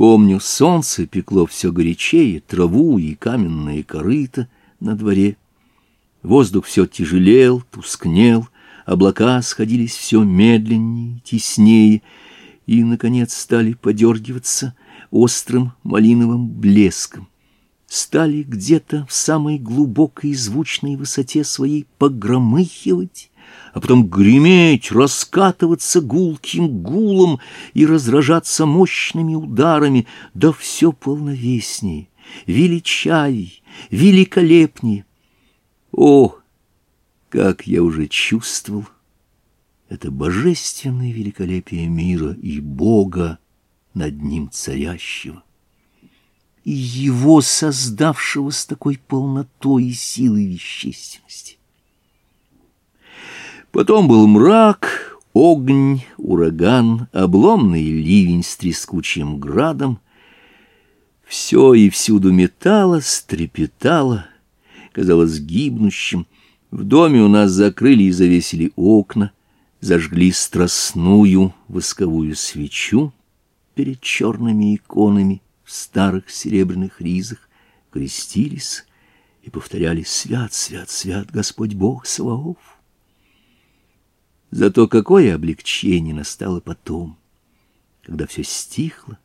Помню, солнце пекло все горячее, траву и каменные корыта на дворе. Воздух все тяжелел, тускнел, облака сходились все медленнее, теснее, и, наконец, стали подергиваться острым малиновым блеском. Стали где-то в самой глубокой звучной высоте своей погромыхивать, а потом греметь, раскатываться гулким гулом и разражаться мощными ударами, да все полновеснее, величай, великолепнее. О, как я уже чувствовал это божественное великолепие мира и Бога над ним царящего, и его создавшего с такой полнотой и силой вещественности. Потом был мрак, огонь, ураган, обломный ливень с трескучим градом. Все и всюду метало, стрепетало, казалось гибнущим. В доме у нас закрыли и завесили окна, зажгли страстную восковую свечу перед черными иконами в старых серебряных ризах, крестились и повторяли «Свят, свят, свят Господь Бог Саваоф». Зато какое облегчение настало потом, когда все стихло,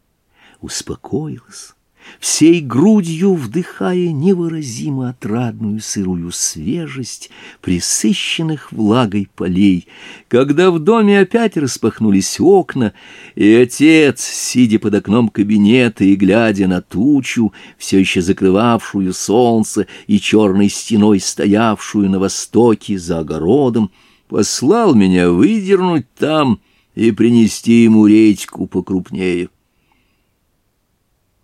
успокоилось, всей грудью вдыхая невыразимо отрадную сырую свежесть присыщенных влагой полей, когда в доме опять распахнулись окна, и отец, сидя под окном кабинета и глядя на тучу, все еще закрывавшую солнце и черной стеной стоявшую на востоке за огородом, послал меня выдернуть там и принести ему редьку покрупнее.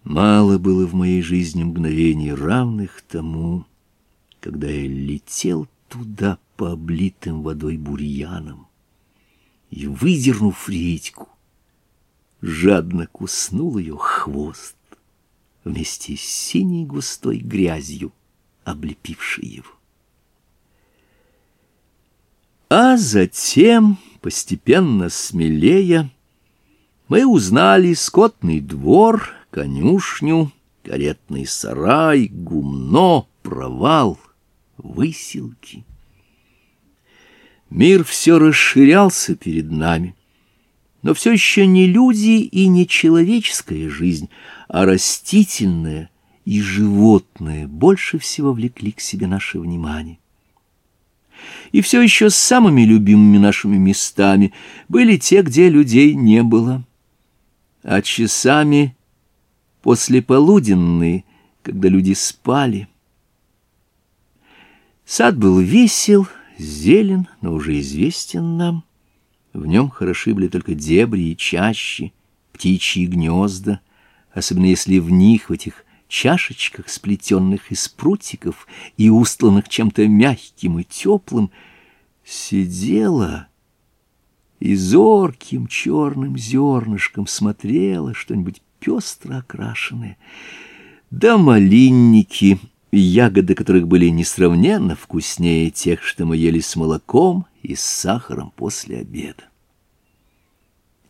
Мало было в моей жизни мгновений, равных тому, когда я летел туда по облитым водой бурьянам и, выдернув редьку, жадно куснул ее хвост вместе с синей густой грязью, облепившей его. А затем, постепенно смелее, мы узнали скотный двор, конюшню, каретный сарай, гумно, провал, выселки. Мир все расширялся перед нами, но все еще не люди и не человеческая жизнь, а растительная и животная больше всего влекли к себе наше внимание и все еще самыми любимыми нашими местами были те, где людей не было. А часами после послеполуденные, когда люди спали. Сад был весел, зелен, но уже известен нам. В нем хороши были только дебри и чащи, птичьи гнезда, особенно если в них, в этих чашечках, сплетенных из прутиков и устланных чем-то мягким и теплым, сидела и зорким черным зернышком смотрела что-нибудь пестро окрашенное. Да малинники, ягоды которых были несравненно вкуснее тех, что мы ели с молоком и с сахаром после обеда.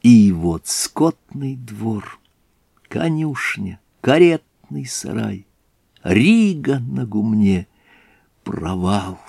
И вот скотный двор, конюшня, карет, пулеметный сарай. Рига на гумне. Провал.